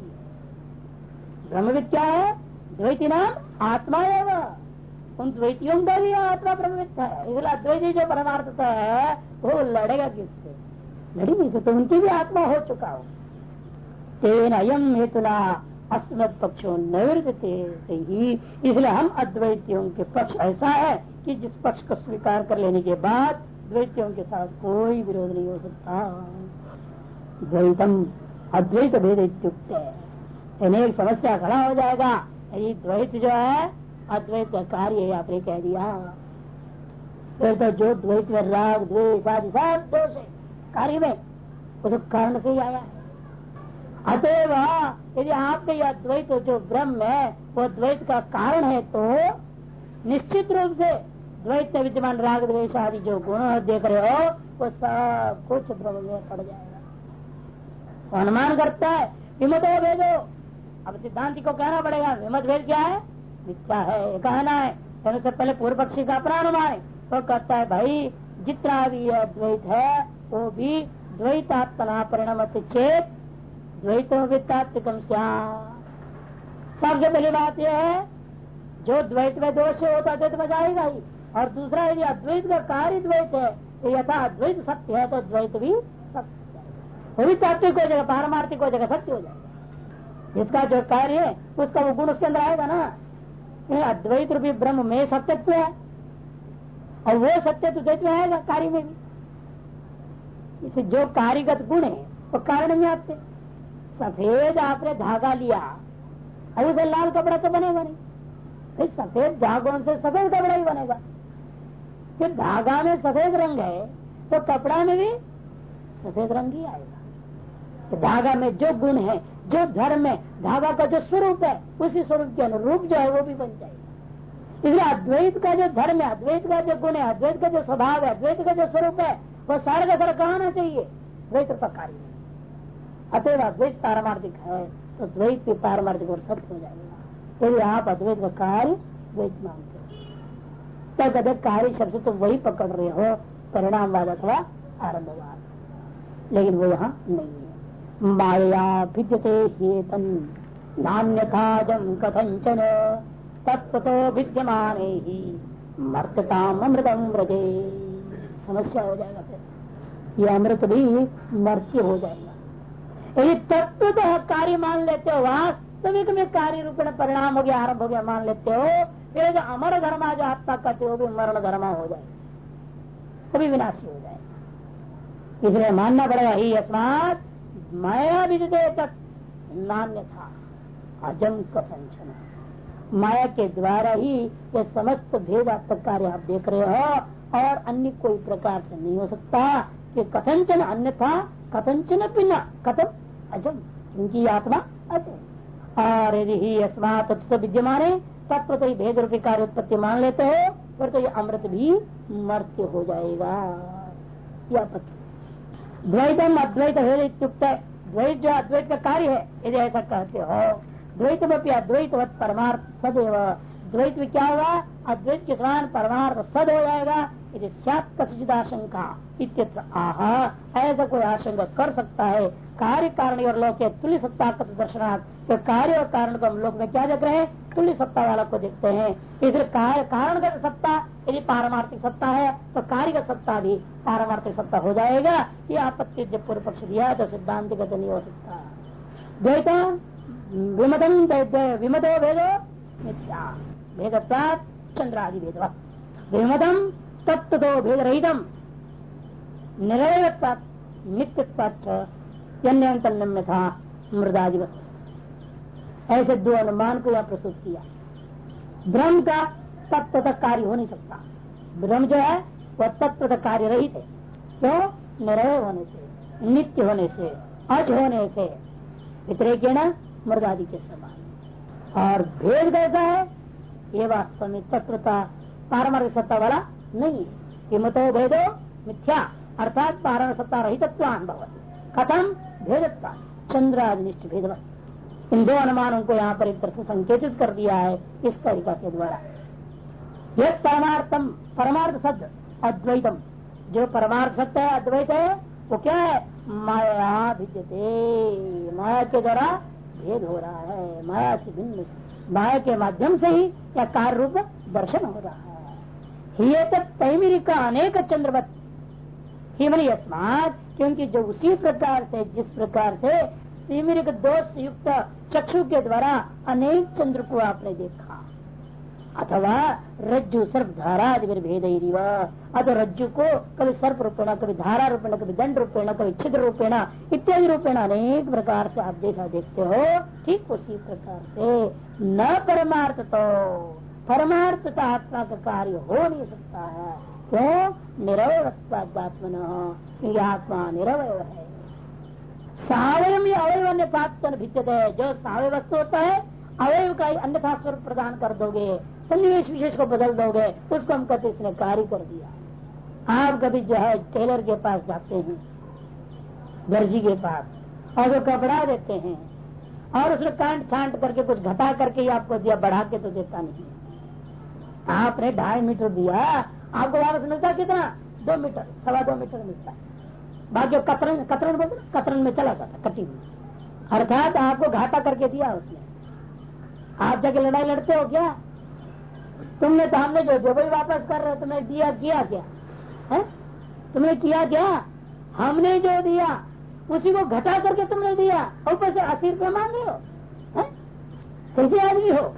ब्रह्मविद क्या है? द्वैती नाम आत्मा एवं उन द्वैतियों का भी आत्मा ब्रह्मविद है। इसलिए अद्वैती जो परमार्थ है, वो लड़ेगा किससे? लड़ी नहीं सकते, उनकी भी आत्मा हो चुका हो। तेन अयम हेतुना अस्मद पक्षों निवृत्त ही इसलिए हम अद्वैतियों के पक्ष ऐसा है कि जिस पक्ष को स्वीकार कर लेने के बाद द्वैतियों के साथ कोई विरोध नहीं हो सकता। द्वैतम अद्वैत भेद एक समस्या खड़ा हो जाएगा। यदि द्वैत जो है, अद्वैत का कार्य आपने कह दिया। फिर तो जो द्वैत में राग दोष कार्य में तो कारण से ही आया है। अतएव यदि आपके यह द्वैत जो ब्रह्म है, वो द्वैत का कारण है तो निश्चित रूप से द्वैत विद्यमान राग द्वेश आदि जो गुण देख रहे हो, वो सब कुछ ब्रह्म में पड़ जाएगा। अनुमान करता है, विमत हो भेदो। अब सिद्धांति को कहना पड़ेगा, विमत भेद क्या है? मिथ्या है कहना है। कहने से पहले पूर्व पक्षी का अपना अनुमान है तो कहता है, भाई, जितना भी यह द्वैत है, वो भी द्वैतात्मना परिणाम चेत द्वैतों सबसे पहली बात यह है, जो द्वैत में दोष है, वो तो अद्वैत में जाएगा ही। और दूसरा, यदि अद्वैत का कार्य द्वैत है तो यथा अद्वैत सत्य है तो द्वैत भी सत्य। वो तात्विक हो जाएगा, पारमार्थिक हो जाएगा, सत्य हो जाएगा। जिसका जो कार्य है, उसका वो गुण उसके अंदर आएगा ना। अद्वैत रूपी ब्रह्म में सत्यत्व है। और वो सत्य तो द्वैत में आएगा, कार्य में भी। इसे जो कार्यगत गुण है, वो कारण में आते सफ़ेद आपने धागा लिया। अब उसे लाल कपड़ा तो बनेगा नहीं। फिर सफ़ेद धागों से सफ़ेद कपड़ा ही बनेगा। फिर धागा में सफ़ेद रंग है तो कपड़ा में भी सफ़ेद रंग ही आएगा। तो धागा में जो गुण है, जो धर्म है, धागा का जो स्वरूप है, उसी स्वरूप के अनुरूप जो है, वो भी बन जाएगा। इसलिए अद्वैत का जो धर्म है, अद्वैत का जो गुण है, अद्वैत का जो स्वभाव है, अद्वैत का जो स्वरूप है, वो सारे का सारा कहा चाहिए? द्वैत का कार्य अतएव अद्वैत पारमार्थिक है तो द्वैत भी पारमार्थिक और सत्य हो जाएगा। यदि आप अद्वैत का कार्य द्वैत मानते हो। तब अदक कार्य शब्द तो वही पकड़ रहे हो परिणामवाद अथवा आरंभवाद लेकिन वो यहाँ नहीं है। माया भिद्यते हेतन कथंचन तत्व तो विद्यमान ही मर्तताम अमृतम व्रजे। समस्या हो जाएगा फिर। ये अमृत भी मर्त्य हो जाएगा। यदि तत्व तो कार्य मान लेते हो, वास्तविक में कार्य रूप में परिणाम हो गया, आरंभ हो गया, मान लेते हो। फिर जो अमर धर्मा जो आत्मा कहते हो भी मरण धर्मा हो जाए। वो भी विनाशी हो जाए। इसलिए मानना पड़ेगा, ही अस्मात माया भी तक नान्य था अजम कथन माया के द्वारा ही ये समस्त भेदात्मक कार्य आप देख रहे हो, और अन्य कोई प्रकार से नहीं हो सकता कि कथनचन अन्यथा, कथनचन बिना, कथन अजम उनकी आत्मा अजय और यदि ही अस्मात विद्यमान है तत्व तो भेद रूपी कार्य उत्पत्ति मान लेते हो, फिर तो ये अमृत भी मर्त्य हो जाएगा। यह द्वैतम अद्वैत भेद द्वैत जो अद्वैत का कार्य है, यदि ऐसा कहते हो द्वैत में परमार्थ सदैव। द्वैत में क्या होगा? अद्वैत के समान परमार्थ सद हो जाएगा आशंका आह ऐसा कोई आशंका कर सकता है। कार्य कारण और लोग तुल्य सत्ता का दर्शनार्थ तो कार्य और कारण को हम लोग में क्या देख रहे हैं? तुल्य सत्ता वाला को देखते हैं। इधर कार्य कारण का सत्ता, यदि पारमार्थिक सत्ता है तो कार्य का सत्ता भी पारमार्थिक सत्ता हो जाएगा। ये आपत्ति जब पूर्व पक्ष दिया तो सिद्धांत गत नहीं हो सकता। द्वैता विमदम विमदो भेदो मिथ्या। भेद चंद्रादि भेद विमदम तत्व दो भेद रहितम नित्य था मृदाधिपत ऐसे दो अनुमान को यह प्रस्तुत किया। ब्रह्म का तत्व तक कार्य हो नहीं सकता। ब्रह्म जो है, वह तत्व तक कार्य रहित है। क्यों? निरय होने से, नित्य होने से अज होने से। व्यतिरेक मृदादि के समान। और भेद कैसा है? ये वास्तव में तत्वता पारमार्थिक सत्ता वाला नहीं। किमतो भेदो? मिथ्या। अर्थात पारण सत्ता रहित अनुभव कथम? भेदत्ता चंद्रादिनिष्ठ भेदवत इन दो अनुमानों को यहाँ पर एक तरह से संकेतित कर दिया है इस तरीका के द्वारा। यह परमार्थम, परमार्थ शब्द अद्वैतम। जो परमार्थ सत्य है, अद्वैत है, वो क्या है? माया भिद्यते। माया के द्वारा भेद हो रहा है। माया से भिन्न। माया के माध्यम से ही या कार्य रूप दर्शन हो रहा है। तैमिरी का अनेक चंद्रवत हिमनी अस्मात क्योंकि जो उसी प्रकार से, जिस प्रकार से तिमिरिक दोष युक्त चक्षु के द्वारा अनेक चंद्र को आपने देखा। अथवा रज्जु सर्प धारा भेद अथवा रज्जु को कभी सर्प रूपेण, कभी धारा रूपेण, कभी दंड रूपेण, कभी छिद्र रूपेण, इत्यादि रूपेण अनेक प्रकार से आप जैसा देखते हो, ठीक उसी प्रकार से। न परमार्थ तो परमार्थ तो आत्मा का कार्य हो नहीं सकता है। क्यों? निरवय क्योंकि आत्मा निरवय है। सावय में अवयव अन्य पात्र भित्त है जो सावय वस्तु होता है, अवयव का अन्यथा स्वरूप प्रदान कर दोगे। सन्निवेश विशेष को बदल दोगे। उसको हम कहते इसने कार्य कर दिया। आप कभी जो है, टेलर के पास जाते हैं, दर्जी के पास, और वो कपड़ा देते हैं, और उसने कांट छांट करके कुछ घटा करके ही आपको दिया, बढ़ा के तो देता नहीं। आपने ढाई मीटर दिया, आपको वापस मिलता कितना? दो मीटर, सवा दो मीटर मिलता। है बाकी कतरन कतरन बोलते कतरन में चला जाता, कटी हुई। अर्थात आपको घाटा करके दिया उसने। आप जाके लड़ाई लड़ते हो क्या? तुमने तो हमने जो जो वापस कर रहे तुम्हें दिया, किया क्या? है? तुमने किया क्या? हमने जो दिया, उसी को घटा करके तुमने दिया। ऊपर से अस्सी रुपये मांग रहे हो? कैसे आदमी हो?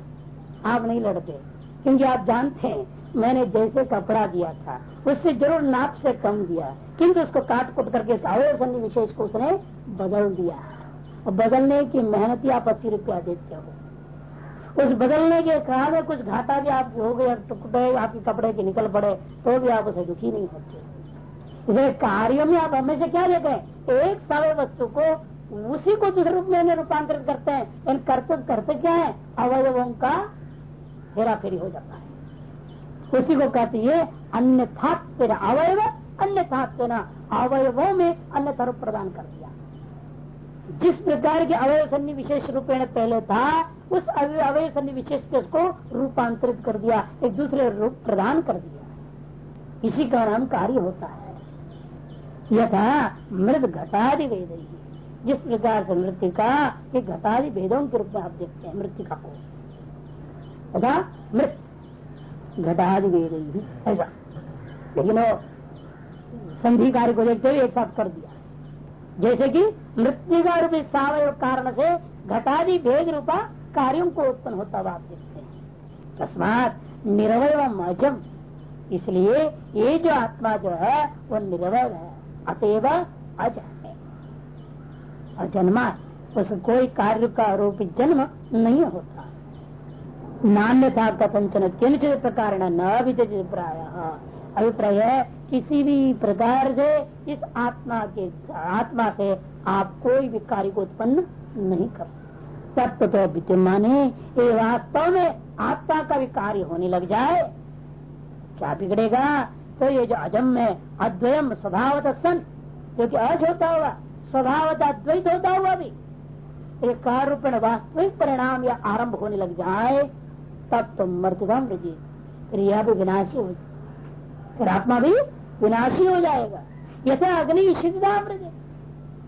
आप नहीं लड़ते। क्योंकि आप जानते हैं, मैंने जैसे कपड़ा दिया था, उससे ज़रूर नाप से कम दिया, किंतु उसको काट कुट करके अवय विशेष को उसने बदल दिया। और बदलने की मेहनत ही आप अस्सी रुपया देते हो। उस बदलने के कारण कुछ घाटा भी आप हो गया, टुकड़े आपके कपड़े के निकल पड़े तो भी आप उसे दुखी नहीं होते। इसलिए कार्य में आप हमेशा क्या देते हैं? एक सवय वस्तु को उसी को दूसरे रूप में रूपांतरित करते हैं। इन करते करते क्या है? अवयवों का हेरा फेरी हो जाता है। उसी को कहते हैं, अन्यथा तेरा अवयव, अन्यथा तेना अवयवों में अन्य रूप प्रदान कर दिया। जिस प्रकार के अवयव सन्नि विशेष रूपेण पहले था, उस अवयव सन्नि विशेष के उसको रूपांतरित कर दिया, एक दूसरे रूप प्रदान कर दिया। इसी का नाम कार्य होता है। यथा मृद घटादि वेद। जिस प्रकार से मृतिका के घटादि भेदों के रूप में आप देखते हैं, मृतिका को। तथा मृत घटादि वेद ही ऐसा। लेकिन संधि कार्य को देखते हुए एक साथ कर दिया। जैसे कि मृत्यु का रूप सावय कारण से घटादि भेद रूपा कार्यों को उत्पन्न होता हुआ आप देखते हैं। तस्मात निरवय अजम इसलिए ये जो आत्मा जो है, वो निरवय है। अतएव अज है अजन्मा। उस कोई कार्य का आरोपी जन्म नहीं होता। नान्य था कथंचन किंचित प्रकार न अभिप्राय अभिप्राय है किसी भी प्रकार से इस आत्मा के आत्मा से आप कोई भी कार्य को उत्पन्न नहीं कर तत्व तो विद्यमान ये वास्तव में आत्मा का भी कार्य होने लग जाए, क्या बिगड़ेगा? तो ये जो अजम में अद्वयम, स्वभावत सन, जो कि अज होता हुआ, स्वभावत अद्वैत होता हुआ भी, एक कार्य वास्तविक परिणाम या आरंभ होने लग जाए तब तो मृतुभम क्रिया भी विनाशी हो फिर आत्मा भी विनाशी हो जाएगा। जैसे अग्नि सिद्धता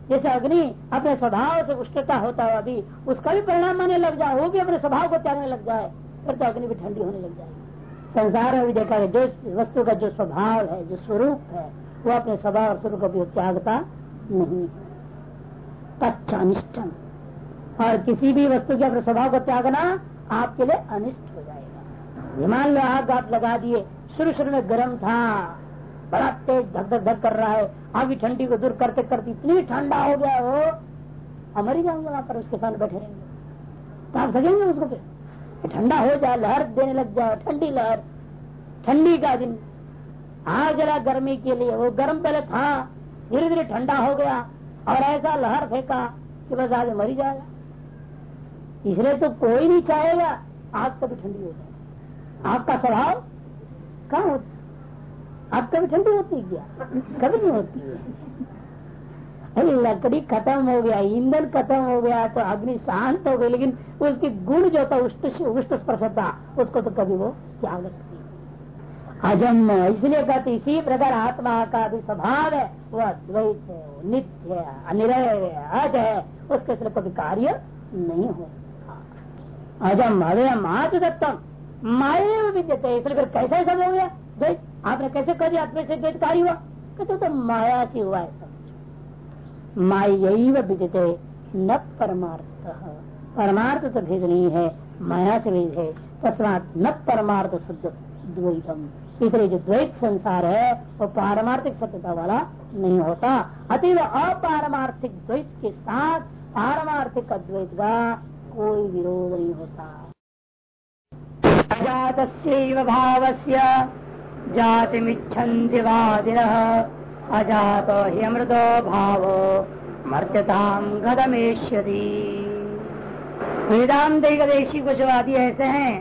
जैसे अग्नि अपने स्वभाव से उष्णता होता है अभी उसका भी परिणाम आने लग जाए भी अपने स्वभाव को त्यागने लग जाए, फिर तो अग्नि भी ठंडी होने लग जाएगी। संसार में भी देखा है, जो वस्तु का जो स्वभाव है, जो स्वरूप है, वो अपने स्वभाव और स्वरूप को त्यागता नहीं। है कच्चा अनिष्टम और किसी भी वस्तु के अपने स्वभाव को त्यागना आपके लिए अनिष्ट हो जाएगा। विमान में आग आप लगा दिए, शुरू शुरू में गर्म था। बड़ा तेज धक धक धक कर रहा है। आगे ठंडी को दूर करते करते इतनी ठंडा हो गया वो। अमर ही जाऊँगे वहाँ पर, उसके साथ बैठे रहेंगे। तो आप सकेंगे उसको फिर? ठंडा हो जाए, लहर देने लग जाए, ठंडी लहर, ठंडी का दिन। आ जरा गर्मी के लिए, वो गर्म पहले था, धीरे धीरे ठंडा हो गया, और ऐसा लहर फेंका कि बस आगे मरी जाएगा। इसलिए तो कोई नहीं चाहेगा। आग कभी ठंडी हो। जाए आग का स्वभाव कहाँ होता आग कभी ठंडी होती क्या? कभी नहीं होती। है लकड़ी खत्म हो गया, ईंधन खत्म हो गया तो अग्नि शांत हो गई, लेकिन उसकी गुण जो था, उष्ट स्पर्श था उसको तो कभी वो त्याग सकती। अजम इसलिए कहते इसी प्रकार आत्मा का भी स्वभाव है, वो अद्वैत है, नित्य है, अनिरय है अज है, उसके सिर्फ़ कभी कार्य नहीं हो अजम अवयम आत्मदत्तम माया विद्यते इसलिए फिर कैसे सब हो गया? भाई आपने कैसे कर दिया? आत्मा से कार्य हुआ। कहते तो माया से हुआ है माया विदिते न परमार्थ। परमार्थ तो भेद नहीं है, माया से भेद है। तस्मात न परमार्थ शुद्ध द्वैतम। इसलिए जो द्वैत संसार है, वो पारमार्थिक सत्यता वाला नहीं होता। अतिव अपारमार्थिक द्वैत के साथ पारमार्थिक अद्वैत का कोई विरोध नहीं होता। अजात भाव से जातिमिच्छन्ति वादिनः। अजात ही अमृतो भाव मर्त्यताम गदमेश्वरी वेदांत देशी कुछ वादी ऐसे हैं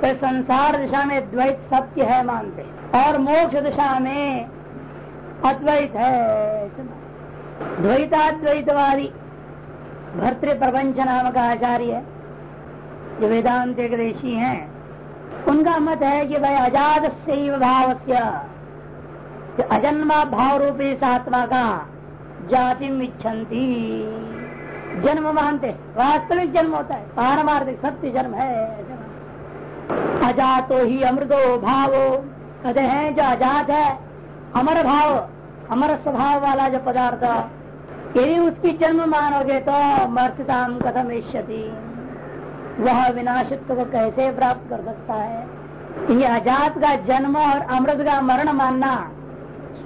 तो संसार दिशा में द्वैत सत्य है मानते और मोक्ष दिशा में अद्वैत है। द्वैताद्वैतवादी भर्तृ प्रपंच नाम का आचार्य जो वेदांत देशी हैं, उनका मत है कि भाई अजात से भाव से अजन्मा भाव रूपी आत्मा का जाति इच्छन्ति। जन्म मानते वास्तविक जन्म होता है, पारमार्थिक सत्य जन्म है। अजातो ही अमृतो भावो, कहते हैं जो अजात है, अमर भाव, अमर स्वभाव वाला जो पदार्थ यदि उसकी जन्म मानोगे तो मर्तताम कथम इष्यति वह विनाशित्व को कैसे प्राप्त कर सकता है? ये अजात का जन्म और अमृत का मरण मानना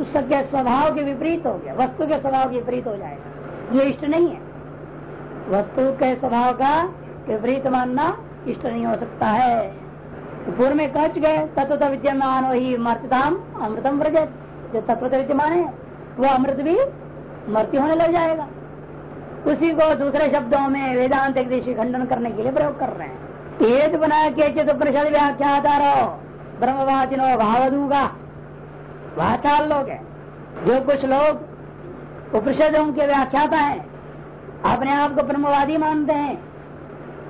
उसके स्वभाव के विपरीत हो गया। वस्तु के स्वभाव के विपरीत हो जाएगा। ये इष्ट नहीं है। वस्तु के स्वभाव का विपरीत मानना इष्ट नहीं हो सकता है। पूर्व में कह चुके तत्व विद्यमान वही मर्तताम अमृतम व्रज जो तत्व विद्यमान है वो अमृत भी मृत्यु होने लग जाएगा। उसी को दूसरे शब्दों में वेदांत देशी खंडन करने के लिए प्रयोग कर रहे हैं। एक बना के चित परिषद व्याख्या रहो। ब्रह्मवाचिनो भावदूगा। वाचाल लोग है। जो कुछ लोग उपनिषदों के व्याख्याता है, अपने आप को ब्रह्मवादी मानते हैं।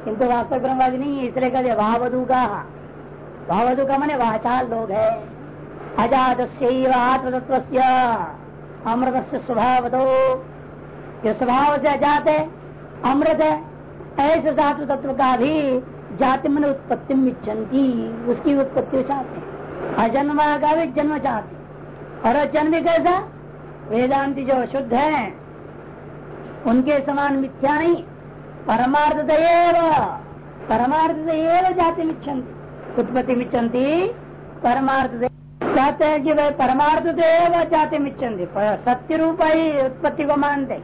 किंतु वास्तव ब्रह्मवादी नहीं है, इसलिए कहते भावधु का मैंने वाचाल लोग है। अजात आत्मतत्व अमृत से स्वभाव दो जो स्वभाव से अजात है अमृत है, ऐसे धातु तत्व का भी जाति मन उत्पत्ति इच्छन्ति, उसकी उत्पत्ति चाहते हैं। अजन्मा का भी जन्म चाहते और जन्म भी कैसा? वेदांति जो शुद्ध है, उनके समान मिथ्या नहीं। परमार्थ परमार्थ जाति मिच्छन्ति उत्पत्ति मिच्छन्ति परमार्थ कहते हैं कि भाई परमार्थ देव जाति मिच्छन्ति सत्य रूप ही उत्पत्ति को मानते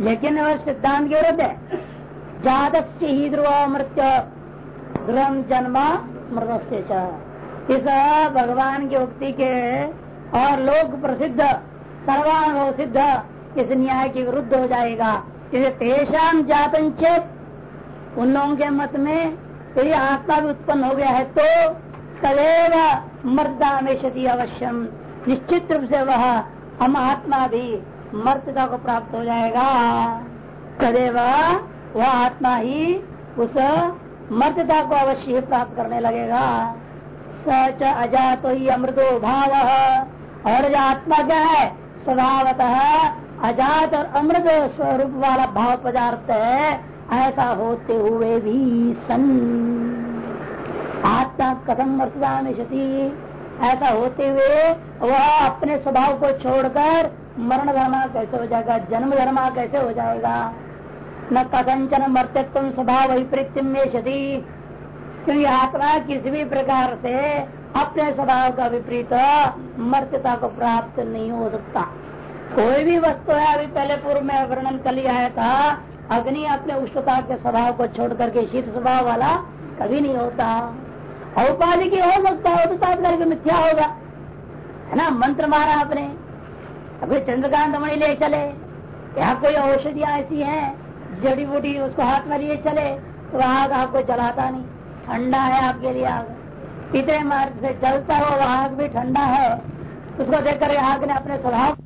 लेकिन वह सिद्धांत के विरुद्ध है। जात ही ध्रुव मृत्यु, ध्रुव जन्म मृत इस भगवान की उक्ति के और लोक प्रसिद्ध, सर्वानुभव सिद्ध इस न्याय के विरुद्ध हो जाएगा। इसे तेषाम जातन चेत उन लोगों के मत में यदि आत्मा भी उत्पन्न हो गया है तो तदेव मर्दा में क्षति अवश्यम निश्चित रूप से वह हम आत्मा भी मर्तता को प्राप्त हो जाएगा। तदेव वह आत्मा ही उस मर्तता को अवश्य ही प्राप्त करने लगेगा। सच अजातो ही अमृतो भाव। और जो आत्मा क्या है? स्वभावतः अजात और अमृत स्वरूप वाला भाव पदार्थ है। ऐसा होते हुए भी सन। आत्मा कथम वर्तदा में ऐसा होते हुए वह अपने स्वभाव को छोड़कर मरण धर्मा कैसे हो जाएगा, जन्म धर्मा कैसे हो जाएगा? न कथंचन मर्त्यत्व स्वभाव विपरीत में क्षति क्योंकि आत्मा किसी भी प्रकार से अपने स्वभाव का विपरीत मर्त्यता को प्राप्त नहीं हो सकता। कोई भी वस्तु है, अभी पहले पूर्व में वर्णन कर लिया है था, अग्नि अपने उष्णता के स्वभाव को छोड़ करके शीत स्वभाव वाला कभी नहीं होता। औपाधि की हो सकता है तो तात्कालिक मिथ्या होगा। है ना? मंत्र मारा आपने। अभी चंद्रकांत मणि ले चले। यहाँ कोई औषधियाँ ऐसी हैं, जड़ी बूटी उसको हाथ में लिए चले तो आग आपको चलाता नहीं। ठंडा है आपके लिए आग। इतने मार्ग से चलता हुआ आग भी ठंडा है। उसको देख कर आग ने अपने स्वभाव